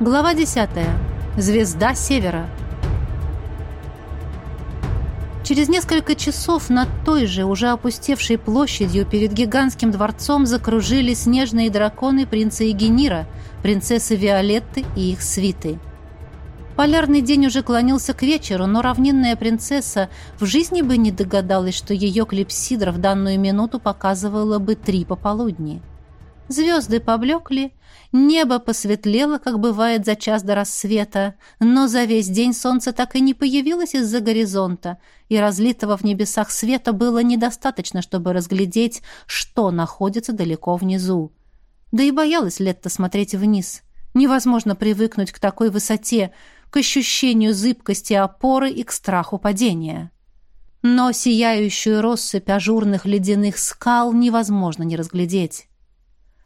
Глава 10. Звезда Севера. Через несколько часов над той же, уже опустевшей площадью перед гигантским дворцом закружили снежные драконы принца Егенира, принцессы Виолетты и их свиты. Полярный день уже клонился к вечеру, но равнинная принцесса в жизни бы не догадалась, что ее клипсидра в данную минуту показывала бы три пополудни. Звезды поблекли, небо посветлело, как бывает за час до рассвета, но за весь день солнце так и не появилось из-за горизонта, и разлитого в небесах света было недостаточно, чтобы разглядеть, что находится далеко внизу. Да и боялась Летта смотреть вниз. Невозможно привыкнуть к такой высоте, к ощущению зыбкости опоры и к страху падения. Но сияющую россыпь ажурных ледяных скал невозможно не разглядеть.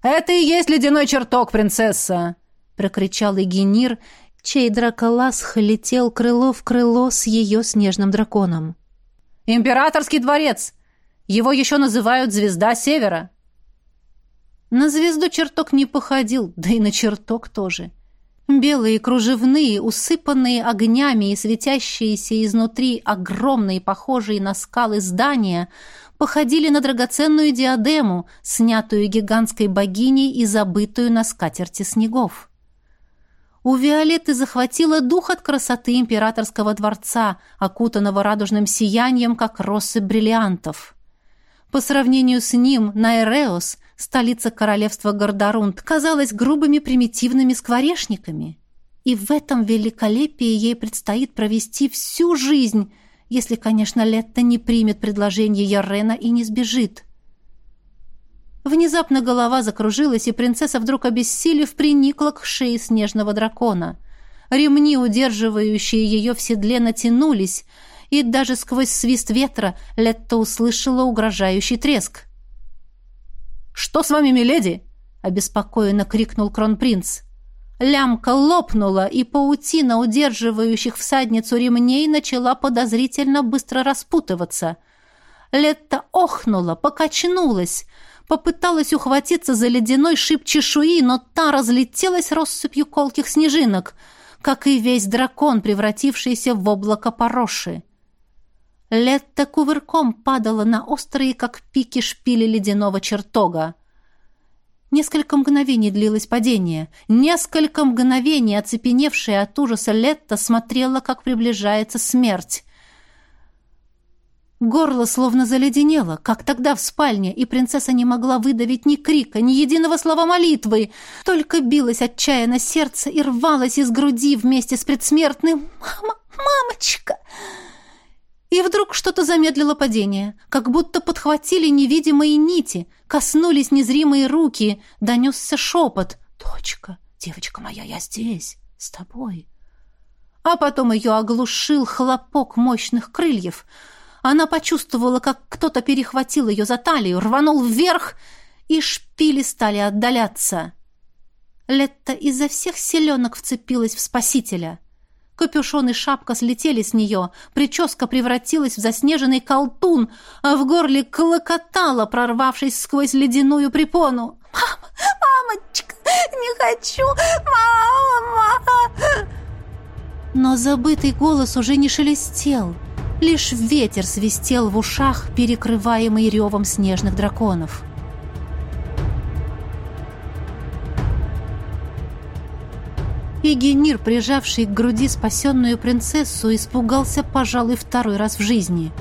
«Это и есть ледяной чертог, принцесса!» — прокричал Игенир, чей драколасх летел крыло в крыло с ее снежным драконом. «Императорский дворец! Его еще называют «Звезда Севера». На звезду чертог не походил, да и на чертог тоже. Белые кружевные, усыпанные огнями и светящиеся изнутри огромные, похожие на скалы здания — походили на драгоценную диадему, снятую гигантской богиней и забытую на скатерти снегов. У Виолетты захватило дух от красоты императорского дворца, окутанного радужным сиянием, как россыпь бриллиантов. По сравнению с ним, Найреос, столица королевства Гордарунд, казалась грубыми примитивными скворечниками. И в этом великолепии ей предстоит провести всю жизнь, если, конечно, Летта не примет предложение Ярена и не сбежит. Внезапно голова закружилась, и принцесса, вдруг обессилев, приникла к шее снежного дракона. Ремни, удерживающие ее в седле, натянулись, и даже сквозь свист ветра Летта услышала угрожающий треск. «Что с вами, миледи?» — обеспокоенно крикнул кронпринц. Лямка лопнула, и паутина, удерживающих всадницу ремней, начала подозрительно быстро распутываться. Летта охнула, покачнулась, попыталась ухватиться за ледяной шип чешуи, но та разлетелась россыпью колких снежинок, как и весь дракон, превратившийся в облако пороши. Летта кувырком падала на острые, как пики шпили ледяного чертога. Несколько мгновений длилось падение. Несколько мгновений, оцепеневшая от ужаса Летта, смотрела, как приближается смерть. Горло словно заледенело, как тогда в спальне, и принцесса не могла выдавить ни крика, ни единого слова молитвы, только билось отчаянно сердце и рвалось из груди вместе с предсмертным «Мама! Мамочка!» И вдруг что-то замедлило падение, как будто подхватили невидимые нити, коснулись незримые руки, донесся шепот. «Дочка, девочка моя, я здесь, с тобой». А потом ее оглушил хлопок мощных крыльев. Она почувствовала, как кто-то перехватил ее за талию, рванул вверх, и шпили стали отдаляться. Летта изо всех селенок вцепилась в спасителя — Капюшон и шапка слетели с нее, прическа превратилась в заснеженный колтун, а в горле клокотало, прорвавшись сквозь ледяную препону. «Мама! Мамочка! Не хочу! Мама!» Но забытый голос уже не шелестел. Лишь ветер свистел в ушах, перекрываемый ревом снежных драконов. Генир, прижавший к груди спасенную принцессу, испугался, пожалуй, второй раз в жизни.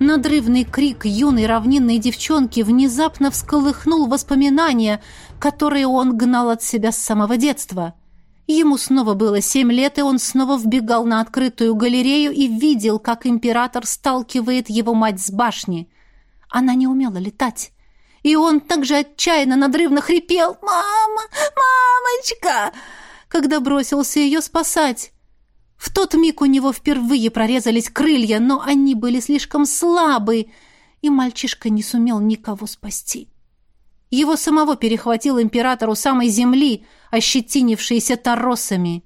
Надрывный крик юной равнинной девчонки внезапно всколыхнул воспоминания, которые он гнал от себя с самого детства. Ему снова было семь лет, и он снова вбегал на открытую галерею и видел, как император сталкивает его мать с башни. Она не умела летать. И он также отчаянно надрывно хрипел «Мама! Мамочка!» Когда бросился ее спасать. В тот миг у него впервые прорезались крылья, но они были слишком слабы, и мальчишка не сумел никого спасти. Его самого перехватил император у самой земли, ощетинившийся торосами.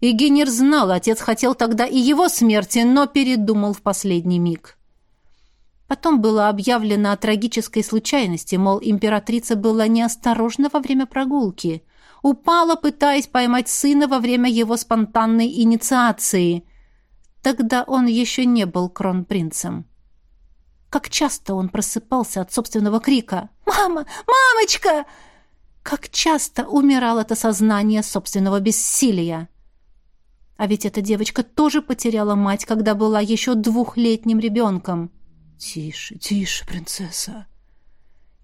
И знал, отец хотел тогда и его смерти, но передумал в последний миг. Потом было объявлено о трагической случайности, мол, императрица была неосторожна во время прогулки. Упала, пытаясь поймать сына во время его спонтанной инициации. Тогда он еще не был кронпринцем. Как часто он просыпался от собственного крика «Мама! Мамочка!» Как часто умирал от осознания собственного бессилия. А ведь эта девочка тоже потеряла мать, когда была еще двухлетним ребенком. «Тише, тише, принцесса!»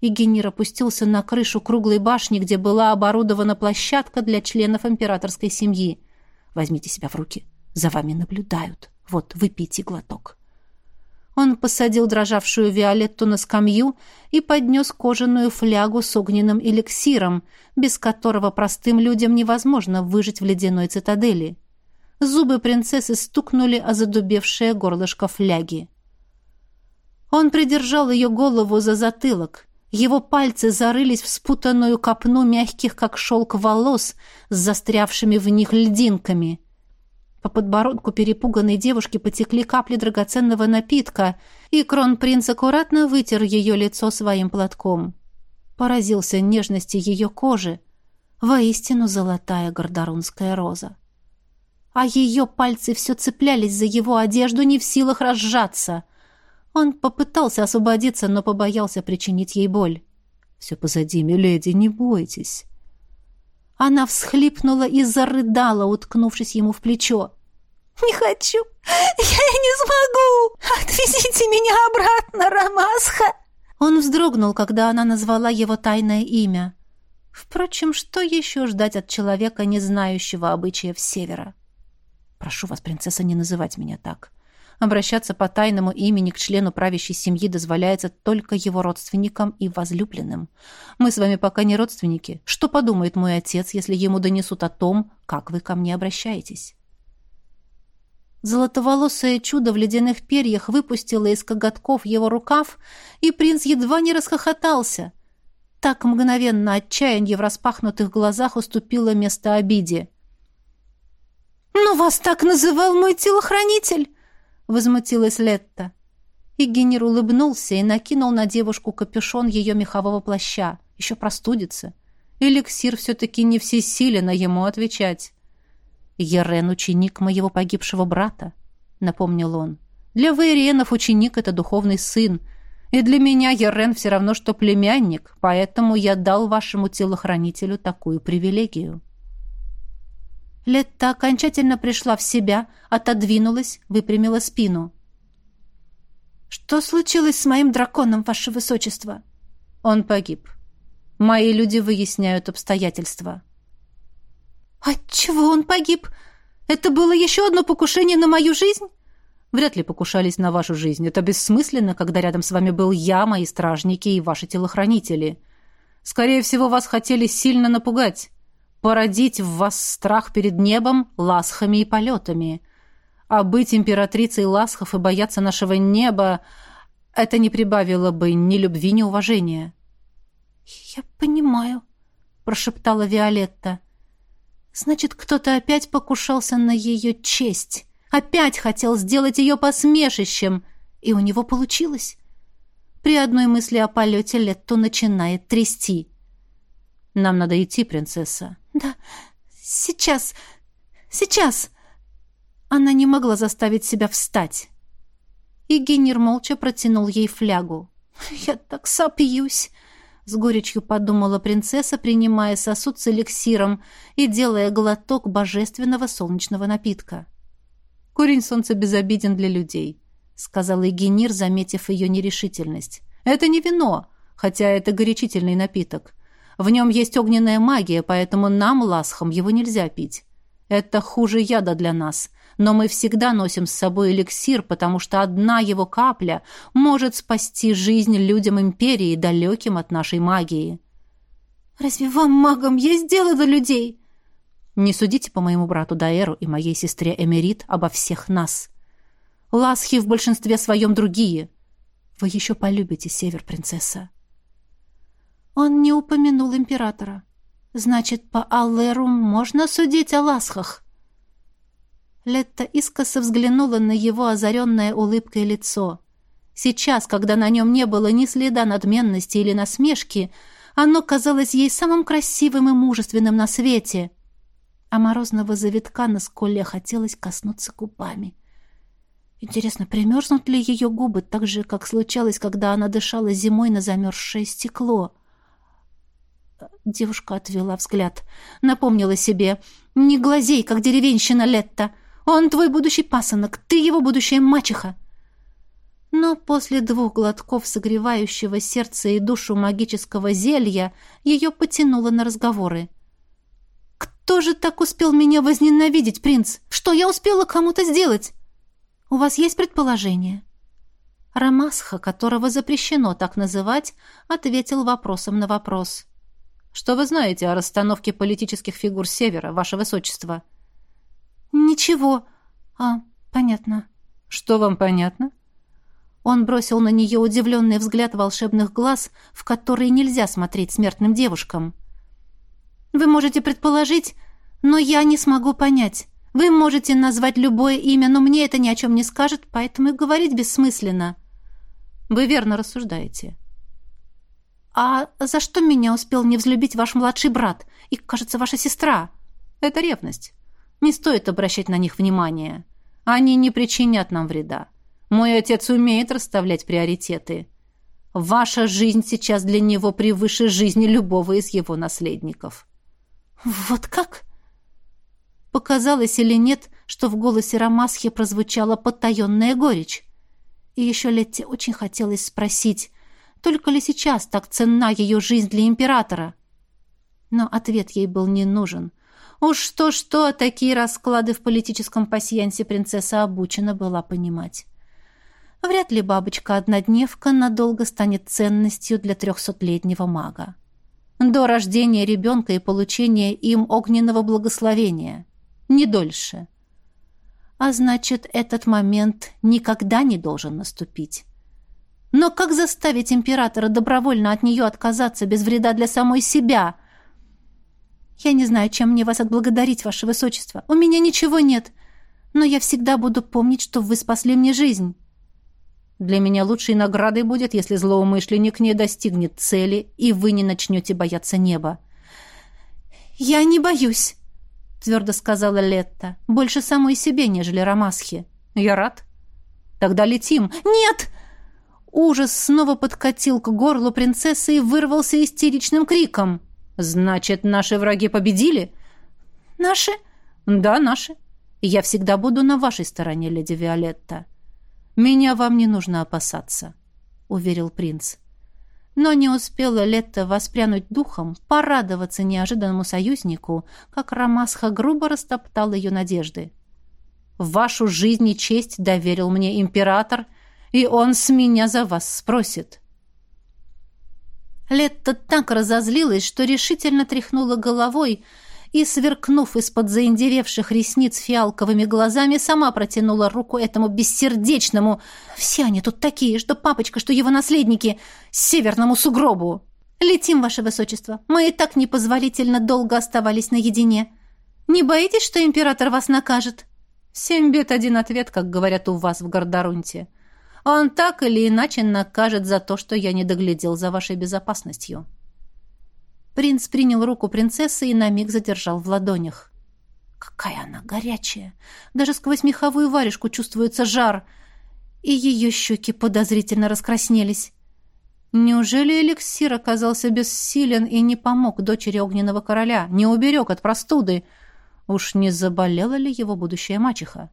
И Генир опустился на крышу круглой башни, где была оборудована площадка для членов императорской семьи. «Возьмите себя в руки. За вами наблюдают. Вот, выпейте глоток». Он посадил дрожавшую Виолетту на скамью и поднес кожаную флягу с огненным эликсиром, без которого простым людям невозможно выжить в ледяной цитадели. Зубы принцессы стукнули о задубевшее горлышко фляги. Он придержал ее голову за затылок. Его пальцы зарылись в спутанную копну мягких, как шелк, волос с застрявшими в них льдинками. По подбородку перепуганной девушки потекли капли драгоценного напитка, и кронпринц аккуратно вытер ее лицо своим платком. Поразился нежности ее кожи. Воистину золотая гордорунская роза а ее пальцы все цеплялись за его одежду, не в силах разжаться. Он попытался освободиться, но побоялся причинить ей боль. «Все позади, миледи, не бойтесь». Она всхлипнула и зарыдала, уткнувшись ему в плечо. «Не хочу! Я не смогу! Отвезите меня обратно, Рамасха!» Он вздрогнул, когда она назвала его тайное имя. Впрочем, что еще ждать от человека, не знающего обычаев Севера? Прошу вас, принцесса, не называть меня так. Обращаться по тайному имени к члену правящей семьи дозволяется только его родственникам и возлюбленным. Мы с вами пока не родственники. Что подумает мой отец, если ему донесут о том, как вы ко мне обращаетесь? Золотоволосое чудо в ледяных перьях выпустило из коготков его рукав, и принц едва не расхохотался. Так мгновенно отчаяние в распахнутых глазах уступило место обиде. «Но вас так называл мой телохранитель!» — возмутилась Летта. И Генер улыбнулся и накинул на девушку капюшон ее мехового плаща. Еще простудится. Эликсир все-таки не всесилен, а ему отвечать. «Ерен — ученик моего погибшего брата», — напомнил он. «Для Вейриенов ученик — это духовный сын, и для меня Ерен все равно, что племянник, поэтому я дал вашему телохранителю такую привилегию». Летта окончательно пришла в себя, отодвинулась, выпрямила спину. «Что случилось с моим драконом, ваше высочество?» «Он погиб. Мои люди выясняют обстоятельства». «Отчего он погиб? Это было еще одно покушение на мою жизнь?» «Вряд ли покушались на вашу жизнь. Это бессмысленно, когда рядом с вами был я, мои стражники и ваши телохранители. Скорее всего, вас хотели сильно напугать» породить в вас страх перед небом, ласхами и полетами. А быть императрицей ласхов и бояться нашего неба — это не прибавило бы ни любви, ни уважения. «Я понимаю», — прошептала Виолетта. «Значит, кто-то опять покушался на ее честь, опять хотел сделать ее посмешищем, и у него получилось». При одной мысли о полете Летту начинает трясти. «Нам надо идти, принцесса», «Да, сейчас, сейчас!» Она не могла заставить себя встать. И Генер молча протянул ей флягу. «Я так сопьюсь!» С горечью подумала принцесса, принимая сосуд с эликсиром и делая глоток божественного солнечного напитка. «Корень солнца безобиден для людей», — сказал Егенир, заметив ее нерешительность. «Это не вино, хотя это горячительный напиток. В нем есть огненная магия, поэтому нам, ласхам, его нельзя пить. Это хуже яда для нас. Но мы всегда носим с собой эликсир, потому что одна его капля может спасти жизнь людям империи, далеким от нашей магии. «Разве вам, магам, есть дело до людей?» «Не судите по моему брату Даэру и моей сестре Эмерит обо всех нас. Ласхи в большинстве своем другие. Вы еще полюбите север, принцесса». Он не упомянул императора. Значит, по Аллеру можно судить о ласхах. Летта искоса взглянула на его озаренное улыбкой лицо. Сейчас, когда на нем не было ни следа надменности или насмешки, Оно казалось ей самым красивым и мужественным на свете. А морозного завитка на скуле хотелось коснуться губами. Интересно, примерзнут ли ее губы так же, как случалось, когда она дышала зимой на замерзшее стекло? Девушка отвела взгляд. Напомнила себе. «Не глазей, как деревенщина Летта. Он твой будущий пасынок, ты его будущая мачеха». Но после двух глотков согревающего сердце и душу магического зелья ее потянуло на разговоры. «Кто же так успел меня возненавидеть, принц? Что я успела кому-то сделать? У вас есть предположение?» Рамасха, которого запрещено так называть, ответил вопросом на вопрос. «Что вы знаете о расстановке политических фигур Севера, ваше высочество?» «Ничего. А, понятно». «Что вам понятно?» Он бросил на нее удивленный взгляд волшебных глаз, в которые нельзя смотреть смертным девушкам. «Вы можете предположить, но я не смогу понять. Вы можете назвать любое имя, но мне это ни о чем не скажет, поэтому и говорить бессмысленно». «Вы верно рассуждаете». «А за что меня успел не взлюбить ваш младший брат и, кажется, ваша сестра?» «Это ревность. Не стоит обращать на них внимания. Они не причинят нам вреда. Мой отец умеет расставлять приоритеты. Ваша жизнь сейчас для него превыше жизни любого из его наследников. Вот как? Показалось или нет, что в голосе Рамасхи прозвучала потаенная горечь. И еще Летте очень хотелось спросить, только ли сейчас так ценна ее жизнь для императора? Но ответ ей был не нужен. Уж что-что, такие расклады в политическом пасьянсе принцесса обучена была понимать. Вряд ли бабочка-однодневка надолго станет ценностью для трехсотлетнего мага. До рождения ребенка и получения им огненного благословения. Не дольше. А значит, этот момент никогда не должен наступить. Но как заставить императора добровольно от нее отказаться без вреда для самой себя? Я не знаю, чем мне вас отблагодарить, ваше высочество. У меня ничего нет. Но я всегда буду помнить, что вы спасли мне жизнь. Для меня лучшей наградой будет, если злоумышленник не достигнет цели, и вы не начнете бояться неба». «Я не боюсь», — твердо сказала Летта. «Больше самой себе, нежели Рамасхи». «Я рад». «Тогда летим». «Нет!» Ужас снова подкатил к горлу принцессы и вырвался истеричным криком. «Значит, наши враги победили?» «Наши?» «Да, наши. Я всегда буду на вашей стороне, леди Виолетта». «Меня вам не нужно опасаться», — уверил принц. Но не успела Летта воспрянуть духом, порадоваться неожиданному союзнику, как Рамасха грубо растоптал ее надежды. «Вашу жизнь и честь доверил мне император, и он с меня за вас спросит». Летта так разозлилась, что решительно тряхнула головой, и, сверкнув из-под заиндевевших ресниц фиалковыми глазами, сама протянула руку этому бессердечному. Все они тут такие, что папочка, что его наследники, северному сугробу. «Летим, ваше высочество. Мы и так непозволительно долго оставались наедине. Не боитесь, что император вас накажет?» «Семь бед, один ответ, как говорят у вас в Гордорунте. Он так или иначе накажет за то, что я не доглядел за вашей безопасностью». Принц принял руку принцессы и на миг задержал в ладонях. Какая она горячая! Даже сквозь меховую варежку чувствуется жар, и ее щеки подозрительно раскраснелись. Неужели эликсир оказался бессилен и не помог дочери огненного короля, не уберег от простуды? Уж не заболела ли его будущая мачеха?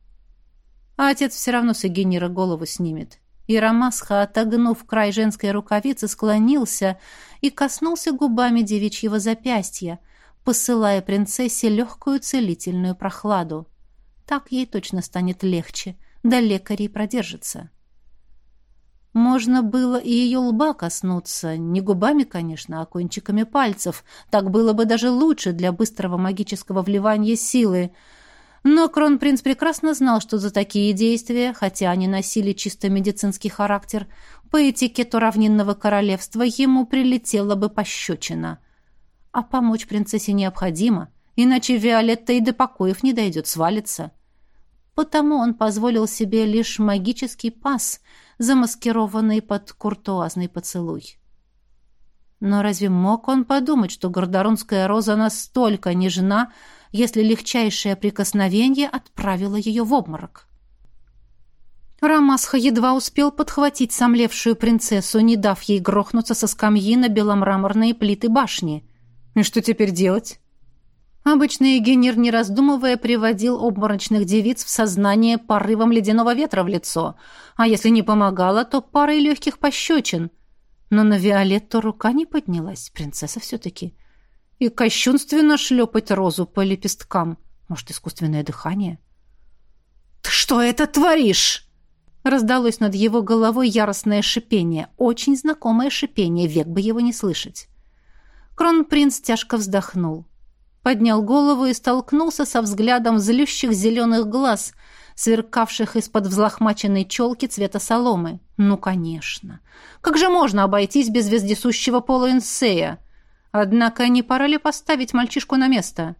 А отец все равно с Эгенира голову снимет. И Рамасха, отогнув край женской рукавицы, склонился и коснулся губами девичьего запястья, посылая принцессе легкую целительную прохладу. Так ей точно станет легче, да лекарей продержится. Можно было и ее лба коснуться, не губами, конечно, а кончиками пальцев. Так было бы даже лучше для быстрого магического вливания силы — но кронпринц прекрасно знал, что за такие действия, хотя они носили чисто медицинский характер, по этикету равнинного королевства ему прилетела бы пощечина. А помочь принцессе необходимо, иначе Виолетта и до покоев не дойдет, свалится. Потому он позволил себе лишь магический пас, замаскированный под куртуазный поцелуй. Но разве мог он подумать, что гордорунская роза настолько нежна, если легчайшее прикосновение отправило ее в обморок? Рамасха едва успел подхватить сомлевшую принцессу, не дав ей грохнуться со скамьи на беломраморные плиты башни. И что теперь делать? Обычно Егенир, не раздумывая, приводил обморочных девиц в сознание порывом ледяного ветра в лицо, а если не помогало, то парой легких пощечин. Но на Виолетту рука не поднялась, принцесса все-таки. И кощунственно шлепать розу по лепесткам. Может, искусственное дыхание? «Ты что это творишь?» Раздалось над его головой яростное шипение, очень знакомое шипение, век бы его не слышать. Кронпринц тяжко вздохнул. Поднял голову и столкнулся со взглядом злющих зеленых глаз, сверкавших из-под взлохмаченной челки цвета соломы. Ну, конечно. Как же можно обойтись без вездесущего полуинсея? Однако не пора ли поставить мальчишку на место?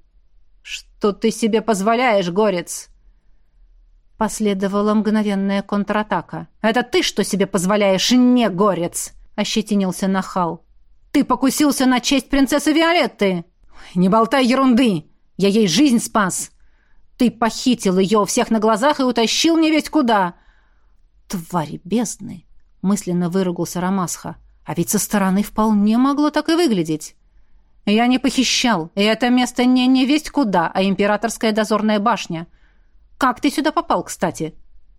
«Что ты себе позволяешь, горец?» Последовала мгновенная контратака. «Это ты что себе позволяешь, не горец?» — ощетинился нахал. «Ты покусился на честь принцессы Виолетты!» «Не болтай ерунды! Я ей жизнь спас! Ты похитил ее у всех на глазах и утащил не весь куда!» «Твари бездны!» — мысленно выругался Рамасха. «А ведь со стороны вполне могло так и выглядеть!» «Я не похищал, и это место не не весть куда, а императорская дозорная башня!» Как ты сюда попал, кстати?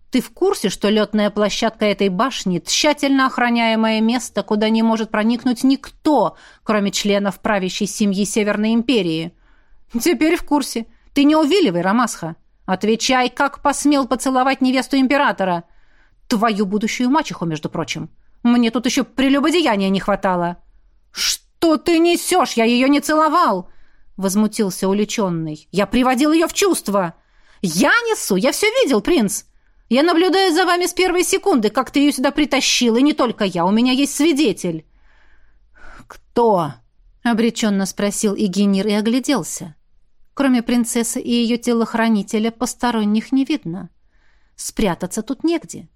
Ты в курсе, что летная площадка этой башни – тщательно охраняемое место, куда не может проникнуть никто, кроме членов правящей семьи Северной империи? Теперь в курсе. Ты не увиливай, Рамасха. Отвечай, как посмел поцеловать невесту императора? Твою будущую мачеху, между прочим. Мне тут еще прелюбодеяния не хватало. Что ты несешь? Я ее не целовал! Возмутился уличенный. Я приводил ее в чувство. «Я несу! Я все видел, принц! Я наблюдаю за вами с первой секунды, как ты ее сюда притащил, и не только я, у меня есть свидетель!» «Кто?» — обреченно спросил Игенир и огляделся. Кроме принцессы и ее телохранителя, посторонних не видно. Спрятаться тут негде.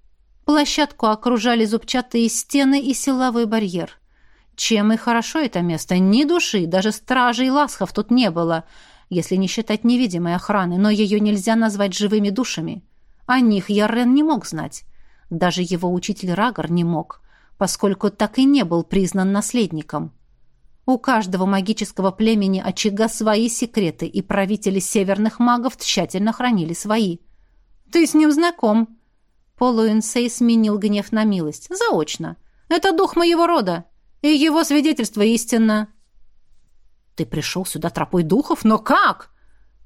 Площадку окружали зубчатые стены и силовой барьер. Чем и хорошо это место, ни души, даже стражей и ласхов тут не было — если не считать невидимой охраны, но ее нельзя назвать живыми душами. О них Яррен не мог знать. Даже его учитель Рагор не мог, поскольку так и не был признан наследником. У каждого магического племени очага свои секреты, и правители северных магов тщательно хранили свои. «Ты с ним знаком?» Полуинсей сменил гнев на милость. «Заочно. Это дух моего рода, и его свидетельство истинно». «Ты пришел сюда тропой духов? Но как?»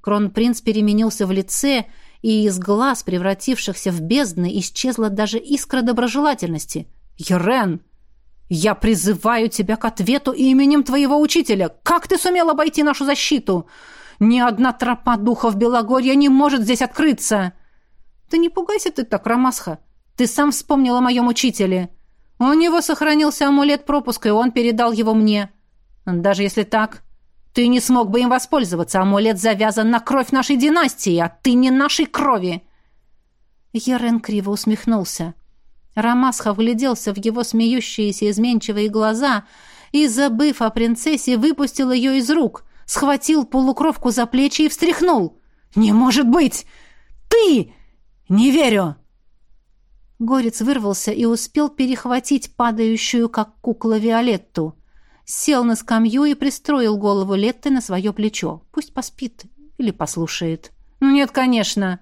Кронпринц переменился в лице, и из глаз, превратившихся в бездны, исчезла даже искра доброжелательности. «Ерен, я призываю тебя к ответу именем твоего учителя. Как ты сумел обойти нашу защиту? Ни одна тропа духов Белогорья не может здесь открыться!» «Да не пугайся ты так, Рамасха. Ты сам вспомнил о моем учителе. У него сохранился амулет пропуска, и он передал его мне. Даже если так, ты не смог бы им воспользоваться. Амулет завязан на кровь нашей династии, а ты не нашей крови. Ерен криво усмехнулся. Рамасха вгляделся в его смеющиеся изменчивые глаза и, забыв о принцессе, выпустил ее из рук, схватил полукровку за плечи и встряхнул. «Не может быть! Ты! Не верю!» Горец вырвался и успел перехватить падающую, как кукла, Виолетту сел на скамью и пристроил голову Летты на свое плечо. Пусть поспит или послушает. «Ну нет, конечно.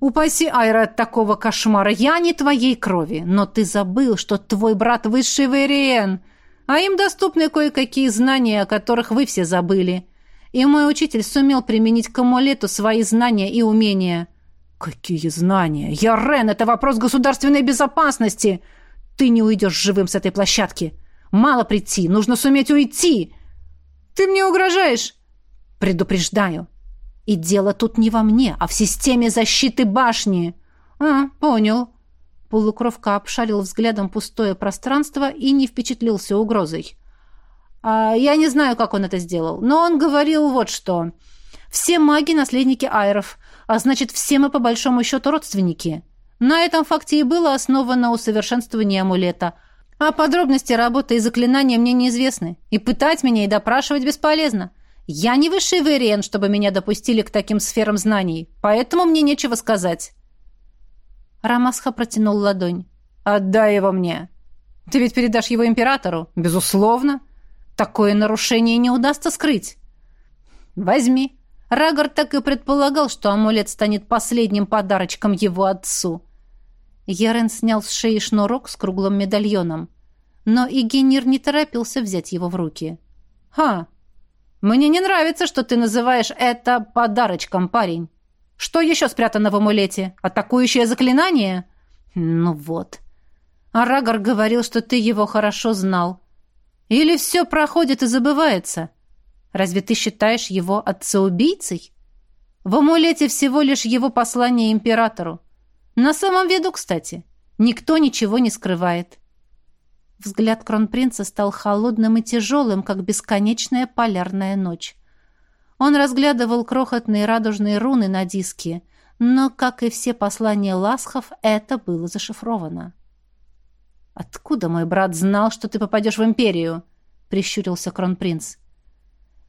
Упаси Айра от такого кошмара. Я не твоей крови, но ты забыл, что твой брат высший Вериен, а им доступны кое-какие знания, о которых вы все забыли. И мой учитель сумел применить к амулету свои знания и умения». «Какие знания? Я Рен, это вопрос государственной безопасности. Ты не уйдешь живым с этой площадки». Мало прийти, нужно суметь уйти. Ты мне угрожаешь? Предупреждаю. И дело тут не во мне, а в системе защиты башни. А, понял. Полукровка обшарил взглядом пустое пространство и не впечатлился угрозой. А, я не знаю, как он это сделал, но он говорил вот что. Все маги — наследники айров, а значит, все мы по большому счету родственники. На этом факте и было основано усовершенствование амулета — А подробности работы и заклинания мне неизвестны. И пытать меня, и допрашивать бесполезно. Я не высший Вериен, чтобы меня допустили к таким сферам знаний, поэтому мне нечего сказать. Рамасха протянул ладонь. «Отдай его мне. Ты ведь передашь его императору?» «Безусловно. Такое нарушение не удастся скрыть». «Возьми». Рагор так и предполагал, что амулет станет последним подарочком его отцу. Ерен снял с шеи шнурок с круглым медальоном. Но и не торопился взять его в руки. «Ха! Мне не нравится, что ты называешь это подарочком, парень. Что еще спрятано в амулете? Атакующее заклинание?» «Ну вот. Арагор говорил, что ты его хорошо знал. Или все проходит и забывается? Разве ты считаешь его отцеубийцей? В амулете всего лишь его послание императору. На самом виду, кстати, никто ничего не скрывает. Взгляд кронпринца стал холодным и тяжелым, как бесконечная полярная ночь. Он разглядывал крохотные радужные руны на диске, но, как и все послания ласхов, это было зашифровано. «Откуда мой брат знал, что ты попадешь в империю?» — прищурился кронпринц.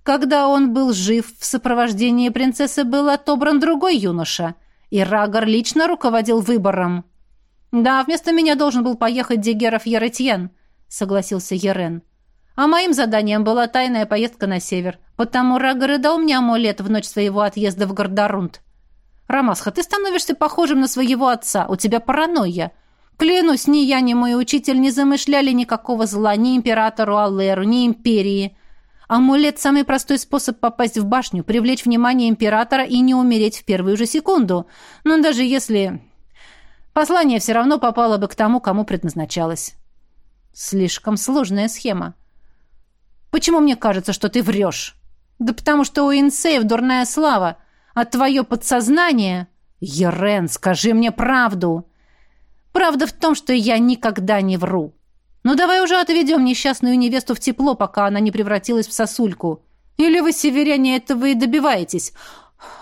«Когда он был жив, в сопровождении принцессы был отобран другой юноша — и Рагор лично руководил выбором. «Да, вместо меня должен был поехать Дегеров Еретьен», — согласился Ерен. «А моим заданием была тайная поездка на север, потому Рагор и дал мне амулет в ночь своего отъезда в Гордарунд. Рамасха, ты становишься похожим на своего отца, у тебя паранойя. Клянусь, ни я, ни мой учитель не замышляли никакого зла ни императору Аллеру, ни империи». Амулет – самый простой способ попасть в башню, привлечь внимание императора и не умереть в первую же секунду. Но даже если... Послание все равно попало бы к тому, кому предназначалось. Слишком сложная схема. Почему мне кажется, что ты врешь? Да потому что у инсеев дурная слава, а твое подсознание... Ерен, скажи мне правду. Правда в том, что я никогда не вру. Ну давай уже отведем несчастную невесту в тепло, пока она не превратилась в сосульку. Или вы, северяне, этого и добиваетесь?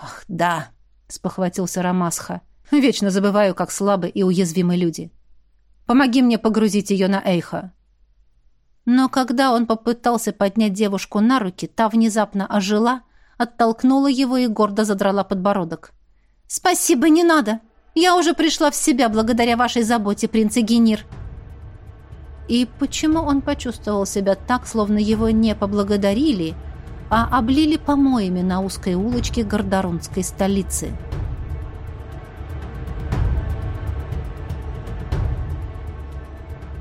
Ах, да, спохватился Рамасха. Вечно забываю, как слабы и уязвимы люди. Помоги мне погрузить ее на Эйха. Но когда он попытался поднять девушку на руки, та внезапно ожила, оттолкнула его и гордо задрала подбородок. «Спасибо, не надо! Я уже пришла в себя благодаря вашей заботе, принц Эгенир!» И почему он почувствовал себя так, словно его не поблагодарили, а облили помоями на узкой улочке Гордорунской столицы?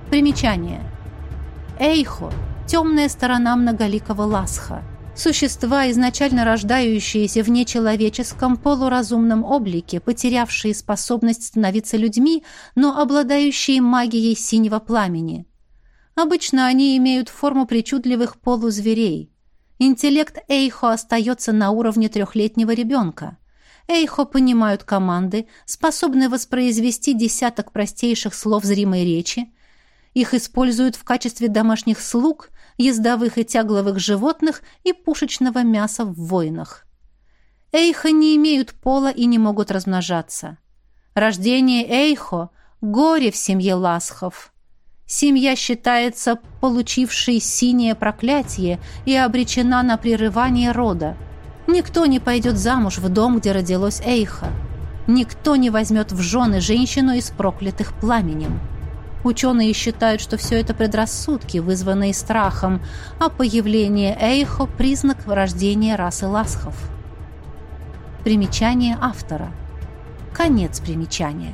Примечание. Эйхо – темная сторона многоликого ласха. Существа, изначально рождающиеся в нечеловеческом полуразумном облике, потерявшие способность становиться людьми, но обладающие магией синего пламени – Обычно они имеют форму причудливых полузверей. Интеллект Эйхо остается на уровне трехлетнего ребенка. Эйхо понимают команды, способны воспроизвести десяток простейших слов зримой речи. Их используют в качестве домашних слуг, ездовых и тягловых животных и пушечного мяса в войнах. Эйхо не имеют пола и не могут размножаться. Рождение Эйхо – горе в семье Ласхов – Семья считается получившей синее проклятие и обречена на прерывание рода. Никто не пойдет замуж в дом, где родилась Эйха. Никто не возьмет в жены женщину из проклятых пламенем. Ученые считают, что все это предрассудки, вызванные страхом, а появление Эйхо – признак рождения расы ласхов. Примечание автора. Конец примечания.